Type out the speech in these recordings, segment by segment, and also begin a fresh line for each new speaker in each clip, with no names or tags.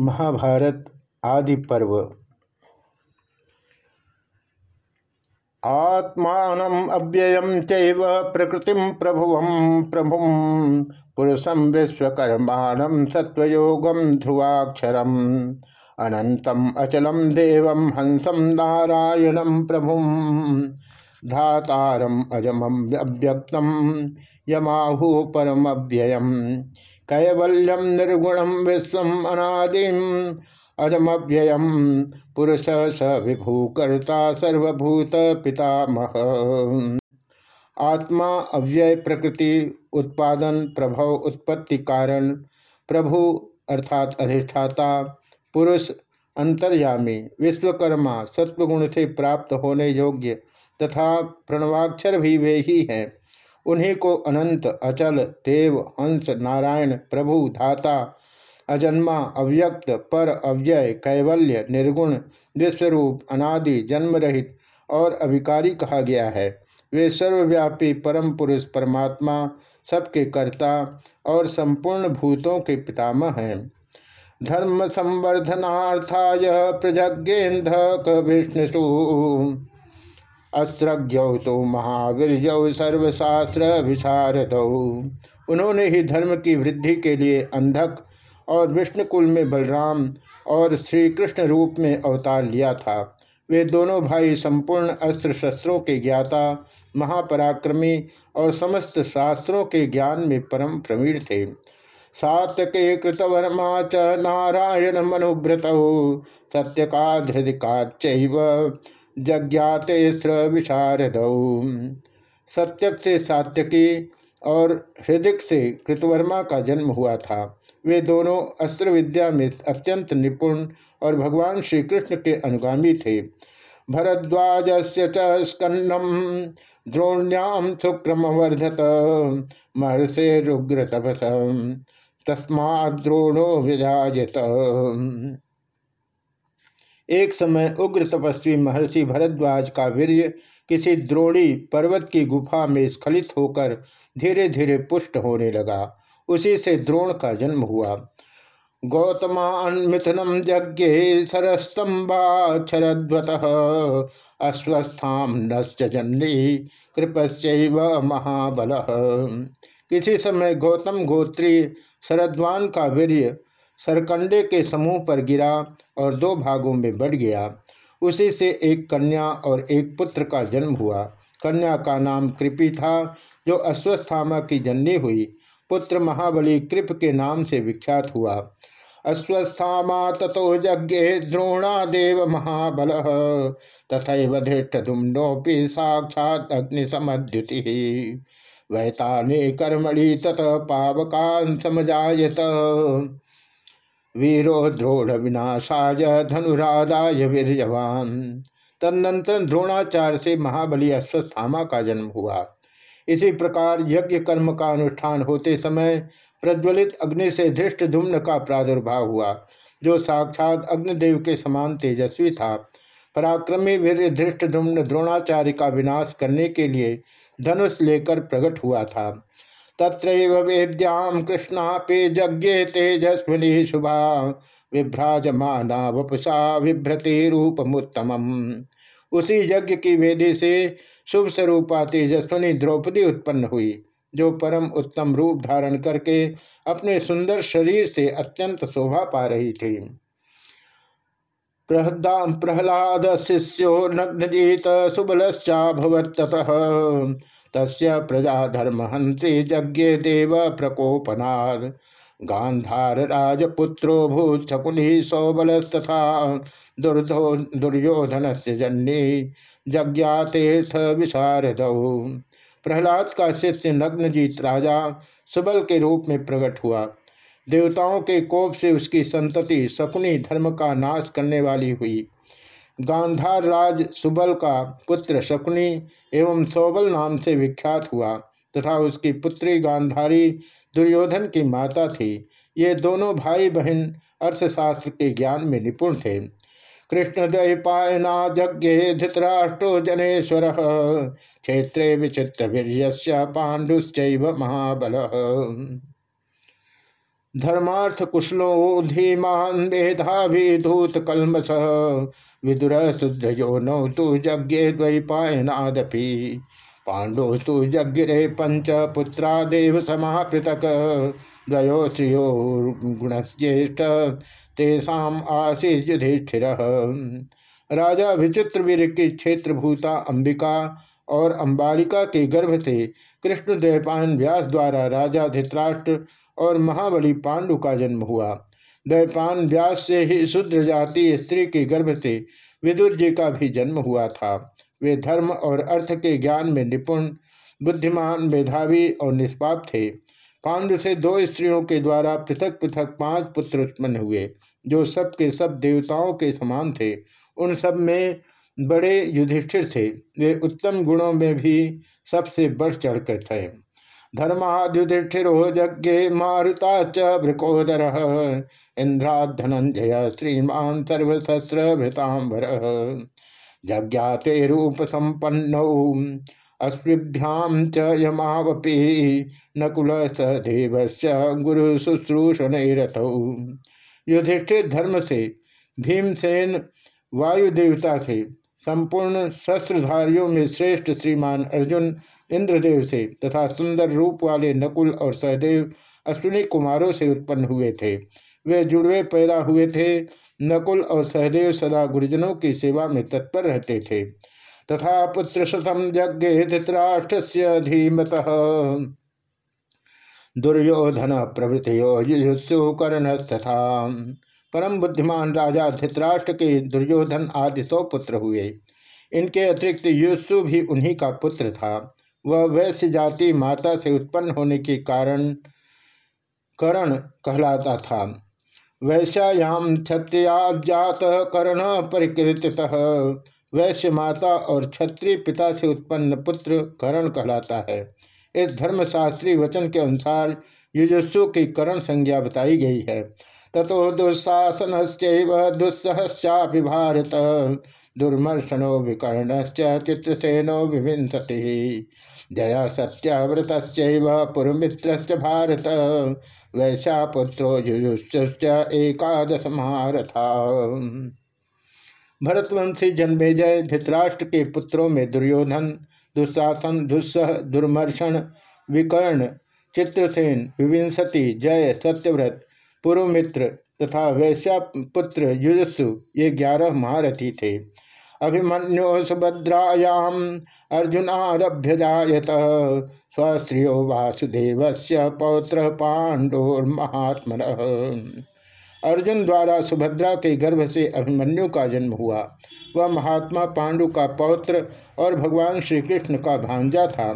महाभारत आदि पर्व। आत्मान अव्ययम चैव प्रकृति प्रभु प्रभु पुरुषम विश्वकर्माणम सत्वयोगम ध्रुवाक्षरम अनंतम अचलम देवम हंसम नारायणम प्रभु धातारम अजम अव्यक्तम यमाहु परमव्ययम। कैवल्यम निर्गुणम विश्व अनादिम अजमव्ययम पुरुष स विभूकर्ता सर्वभूत पितामह। आत्मा, अव्यय, प्रकृति, उत्पादन, प्रभव, उत्पत्ति, कारण, प्रभु अर्थात अधिष्ठाता, पुरुष अंतर्यामी, विश्वकर्मा, सत्वगुण से प्राप्त होने योग्य, तथा प्रणवाक्षर भी वे ही हैं। उन्हीं को अनंत, अचल, देव, हंस, नारायण, प्रभु, धाता, अजन्मा, अव्यक्त, पर अव्यय, कैवल्य, निर्गुण, विश्वरूप, अनादि, जन्मरहित और अभिकारी कहा गया है। वे सर्वव्यापी परम पुरुष, परमात्मा, सबके कर्ता और संपूर्ण भूतों के पितामह हैं। धर्म संवर्धनार्थाय प्रजज्ञेन्धक विष्णु अस्त्रज्ञौ तो महावीर सर्वशास्त्र विशारद उन्होंने ही धर्म की वृद्धि के लिए अंधक और विष्णुकुल में बलराम और श्री कृष्ण रूप में अवतार लिया था। वे दोनों भाई संपूर्ण अस्त्र शस्त्रों के ज्ञाता, महापराक्रमी और समस्त शास्त्रों के ज्ञान में परम प्रवीण थे। सात के कृतवर्मा च नारायण मनुव्रत सत्य का धृद का जज्ञाते विशारद। सत्यक से सात्यकी और हृदय से कृतवर्मा का जन्म हुआ था। वे दोनों अस्त्र विद्या में अत्यंत निपुण और भगवान श्री कृष्ण के अनुगामी थे। भरद्वाज से स्कन्नम द्रोण्याम शुक्रम वर्धत महर्षे रुग्र तपस तस्मा द्रोणो विजात एक समय उग्र तपस्वी महर्षि भरद्वाज का वीर्य किसी द्रोणी पर्वत की गुफा में स्खलित होकर धीरे धीरे पुष्ट होने लगा। उसी से द्रोण का जन्म हुआ। गौतमान मिथुनम यज्ञ सरस्तंभाक्षरद्वत अस्वस्थाम नश्च जन्नी कृपश्च महाबल। किसी समय गौतम गोत्री शरद्वान का वीर्य सरकंडे के समूह पर गिरा। और दो भागों में बढ़ गया। उसी से एक कन्या और एक पुत्र का जन्म हुआ। कन्या का नाम कृपि था, जो अश्वस्थामा की जननी हुई। पुत्र महाबली कृप के नाम से विख्यात हुआ। अश्वस्थामा तथो यज्ञ द्रोणा देव महाबल तथा धृष्ट दुम्नोपि साक्षात अग्निसमद्युति। वैताने कर्मणि तत पावकान समझायत वीरो द्रोण विनाशाय धनुराधाय वीरजवान। तदनंतर द्रोणाचार्य से महाबली अश्वस्थामा का जन्म हुआ। इसी प्रकार यज्ञ कर्म का अनुष्ठान होते समय प्रज्वलित अग्नि से धृष्ट धुम्न का प्रादुर्भाव हुआ, जो साक्षात अग्निदेव के समान तेजस्वी था। पराक्रमी वीर धृष्ट धुम्न द्रोणाचार्य का विनाश करने के लिए धनुष लेकर प्रकट हुआ था। तत्रैव वेद्यां कृष्णापि यज्ञे तेजस्विनी शुभा विभ्राजमाना वपुषा विभ्रति रूपमुत्तम उसी यज्ञ की वेदी से शुभ स्वरूपा तेजस्विनी द्रौपदी उत्पन्न हुई, जो परम उत्तम रूप धारण करके अपने सुंदर शरीर से अत्यंत शोभा पा रही थी। प्रहलाद शिष्यो नग्नजीत सुबलश्चाभवत तस्य प्रजा धर्महंत्री यज्ञ देव प्रकोपनाद। गांधार राजपुत्रो भूत शकुनि सौबलस्तथा। दुर्धो दुर्योधन से जन्नी जज्ञातीर्थ विशारद। प्रहलाद का शिष्य नग्नजीत राजा सुबल के रूप में प्रकट हुआ। देवताओं के कोप से उसकी संतति शकुनी धर्म का नाश करने वाली हुई। गांधार राज सुबल का पुत्र शकुनी एवं सौबल नाम से विख्यात हुआ तथा उसकी पुत्री गांधारी दुर्योधन की माता थी। ये दोनों भाई बहन अर्थशास्त्र के ज्ञान में निपुण थे। कृष्णद्वैपायना यज्ञ धृतराष्ट्रो जनेश्वर, क्षेत्रे विचित्र वीर पांडुश्च महाबल। धर्मार्थ कुशलो धीमान मेधाभिधूत कलमस विदुर शुद्ध नौ तु यज्ञ द्वैपायनादपि। यज्ञ पंच पुत्रा देव समापृतक द्वयो श्रियो गुणज्येष्ठ तेषाम आशीष युधिष्ठिर। राजा विचित्र वीर की क्षेत्रभूता अंबिका और अंबालिका के गर्भ से कृष्ण द्वैपायन व्यास द्वारा राजा धित्राष्ट्र और महाबली पांडु का जन्म हुआ। द्वैपान व्यास से ही शुद्र जाति स्त्री के गर्भ से विदुर जी का भी जन्म हुआ था। वे धर्म और अर्थ के ज्ञान में निपुण, बुद्धिमान, मेधावी और निष्पाप थे। पांडु से दो स्त्रियों के द्वारा पृथक पृथक पाँच पुत्र उत्पन्न हुए, जो सब के सब देवताओं के समान थे। उन सब में बड़े युधिष्ठिर थे। वे उत्तम गुणों में भी सबसे बढ़ चढ़कर थे। धर्माद्युधिष्ठिरो यज्ञे मारुता च भृकोदर। इंद्रा धनंजय श्रीमान सर्वशस्त्र भृतांबर जज्ञाते रूप संपन्नौ अस्पृभ्याम च यमावपी नकुल सदेवश्च गुरु शुश्रूषण रथौ युधिष्ठिर धर्म से भीमसेन वायु देवता से संपूर्ण शस्त्रधारियों में श्रेष्ठ श्रीमान अर्जुन इंद्रदेव से तथा सुंदर रूप वाले नकुल और सहदेव अश्विनी कुमारों से उत्पन्न हुए थे। वे जुड़वे पैदा हुए थे। नकुल और सहदेव सदा गुरुजनों की सेवा में तत्पर रहते थे। तथा पुत्र शतम यज्ञ धृतराष्ट्र से धीमत। दुर्योधन प्रभृतियो कर्ण तथा परम बुद्धिमान राजा धृतराष्ट्र के दुर्योधन आदि सौ पुत्र हुए। इनके अतिरिक्त युसु भी उन्हीं का पुत्र था। वह वैश्य जाति माता से उत्पन्न होने के कारण, करण कहलाता था। वैश्यायाम क्षत्रियाजात कर्ण परिकृत वैश्य माता और क्षत्रिय पिता से उत्पन्न पुत्र करण कहलाता है। इस धर्मशास्त्री वचन के अनुसार युजुस्सु की करण संज्ञा बताई गई है। ततो दुस्साहसन दुस्सहश्चापि भारत। दुर्मर्शनो विकर्णश्च चित्रसेनो विभिंसति जया सत्याव्रत पुरमित्र भारत। वैशा पुत्रो युजुश्च एकादश महारथा भरतवंशी जन्मे जय धृतराष्ट्र के पुत्रों में दुर्योधन दुस्साहसन दुस्सह दुर्मर्शन विकर्ण, चित्रसेन, विविंसति, जय, सत्यव्रत पुरुमित्र तथा वैश्या पुत्र युजस्सु ये ग्यारह महारथी थे। अभिमन्यो सुभद्रायाम अर्जुनारभ्य जायत। स्वस्त्रियो वासुदेव से पौत्र पांडोर्महात्म अर्जुन द्वारा सुभद्रा के गर्भ से अभिमन्यु का जन्म हुआ। वह महात्मा पांडु का पौत्र और भगवान श्री कृष्ण का भांजा था।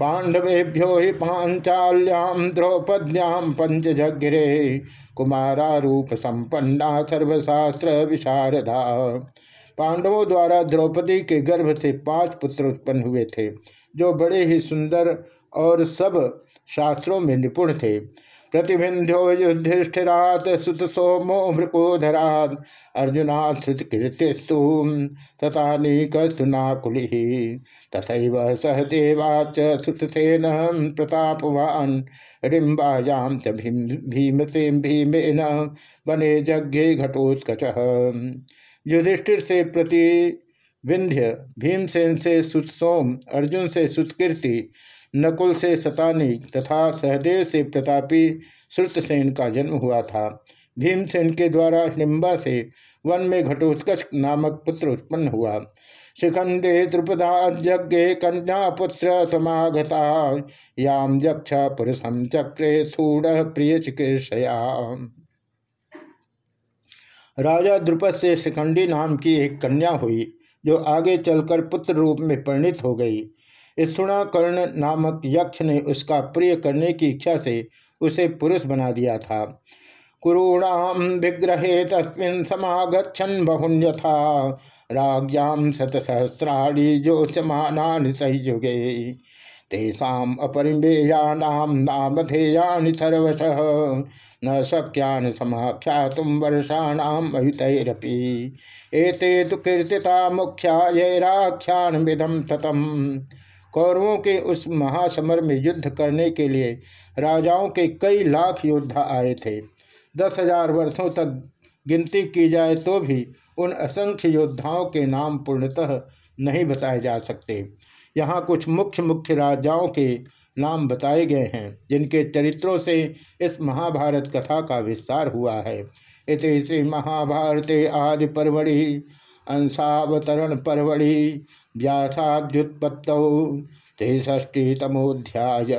पांडवेभ्यो हि पांचाल्यां द्रौपद्याम पंचजगिरे कुमारा कुमारूप संपन्ना सर्वशास्त्र विशारदा पांडवों द्वारा द्रौपदी के गर्भ से पाँच पुत्र उत्पन्न हुए थे, जो बड़े ही सुंदर और सब शास्त्रों में निपुण थे। प्रतिबिंध्यो युधिष्ठिरात सुत सोमो मृकोधरात अर्जुनाथ तथा नीकस्तुनाकुलि तथा सहदेवाच श्रुतसेन प्रतापवान। रिम्बायां च भीम भीमेन वने जज्ञे घटोत्कच। युधिष्ठिर से प्रति विंध्य भीमसेन से सुतसोम, अर्जुन से सुतकीर्ति नकुल से सतानी तथा सहदेव से प्रतापी श्रुतसेन का जन्म हुआ था। भीमसेन के द्वारा हिम्बा से वन में घटोत्कच नामक पुत्र उत्पन्न हुआ। शिखंडे द्रुपदाज्ञे कन्या पुत्र समागता। याम यक्ष पुरुषम चक्रे थूढ़ प्रिय चिकित्सया। राजा द्रुपद से शिखंडी नाम की एक कन्या हुई, जो आगे चलकर पुत्र रूप में परिणित हो गई। स्थुणाकर्ण नामक यक्ष ने उसका प्रिय करने की इच्छा से उसे पुरुष बना दिया था। कुरूणाम विग्रहे तस्मिन समागछन बहुन्यथा राज्ञाम शतसहस्राणी जो समाना संयुगे। तेषाम अपरिमेयानाम नामधेयानि सर्वश। न शक्यान समाख्यातुम वर्षाणाम अयुतरपी। एते तो कीर्तिता मुख्या यैराख्यान विधम ततम। कौरवों के उस महासमर में युद्ध करने के लिए राजाओं के कई लाख योद्धा आए थे। दस हज़ार वर्षों तक गिनती की जाए तो भी उन असंख्य योद्धाओं के नाम पूर्णतः नहीं बताए जा सकते। यहाँ कुछ मुख्य मुख्य राजाओं के नाम बताए गए हैं, जिनके चरित्रों से इस महाभारत कथा का विस्तार हुआ है। इस श्री महाभारते आदि परवड़ी अंशावतरण परवड़ी व्यासाद्युत्पत्तौ त्रिष्टीतमोध्याय